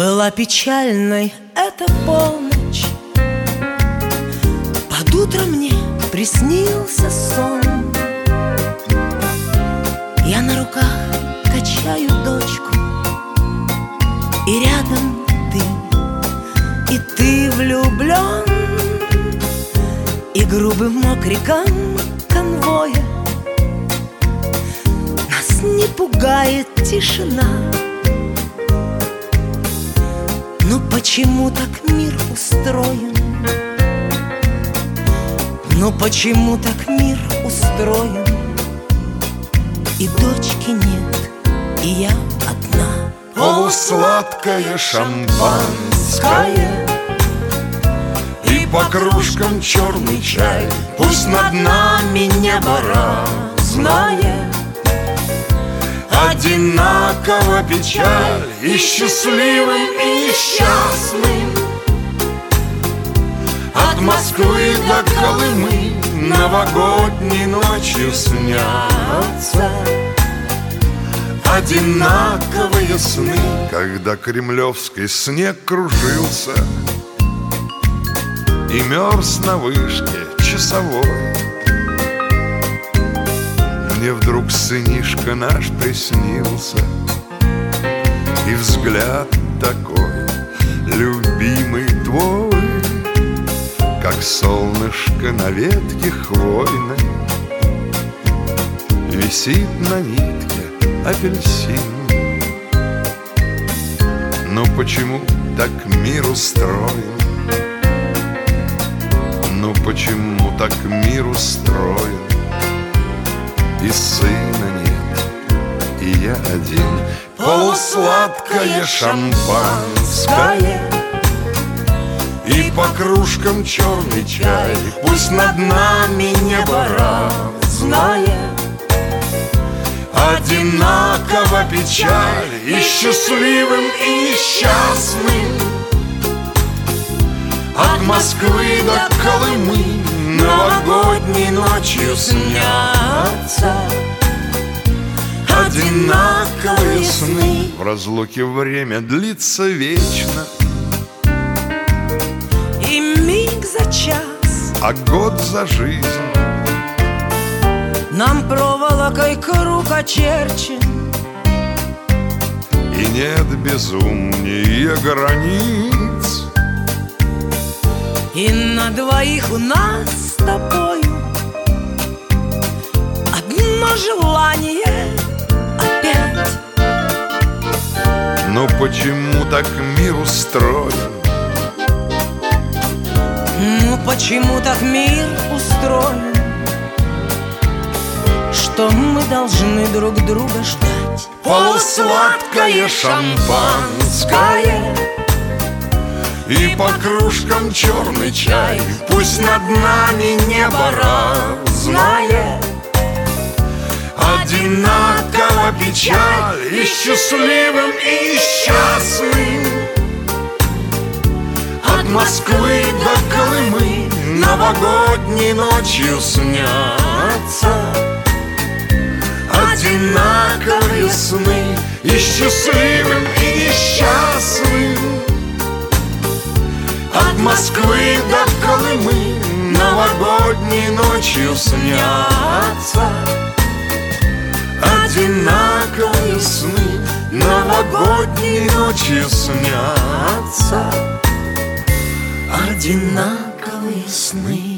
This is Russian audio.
Была печальной эта полночь. Под утро мне приснился сон. Я на руках качаю дочку И рядом ты И ты влюблен И грубым окриком конвоя. Нас не пугает тишина почему так мир устроен? Но почему так мир устроен? И дочки нет, и я одна Полусладкое шампанское И по кружкам черный чай Пусть над нами небо разное Одинаково печаль И счастливым, и несчастным От Москвы до Колымы Новогодней ночью снятся Одинаковые сны. Когда кремлевский снег кружился И мерз на вышке часовой мне вдруг сынишка наш приснился И взгляд такой, любимый твой Как солнышко на ветке хвойной Висит на нитке апельсин Но почему так мир устроен? Ну почему так мир устроен? И сына нет, и я один. Полусладкое шампанское. И по кружкам черный чай Пусть над нами небо разное. Одинаково печаль И счастливым, и несчастным. От Москвы до Колымы Новогодней ночью снятся Одинаковые сны. В разлуке время длится вечно. И миг за час А год за жизнь. Нам проволокой круг очерчен. И нет безумнее границ И на двоих у нас с тобою Одно желание опять. Но почему так мир устроен? Ну почему так мир устроен? Что мы должны друг друга ждать? Полусладкое шампанское И по кружкам черный чай. Пусть над нами небо разное. Одинаково печаль И счастливым, и несчастным От Москвы до Колымы Новогодней ночью снятся. Одинаковые сны И счастливым, и несчастным Москвы до Колымы Новогодней ночью снятся. Одинаковые сны Новогодней ночью снятся. Одинаковые сны